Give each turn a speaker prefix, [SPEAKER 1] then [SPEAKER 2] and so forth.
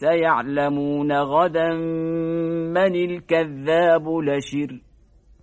[SPEAKER 1] سيعلمون غدا من الكذاب لشر.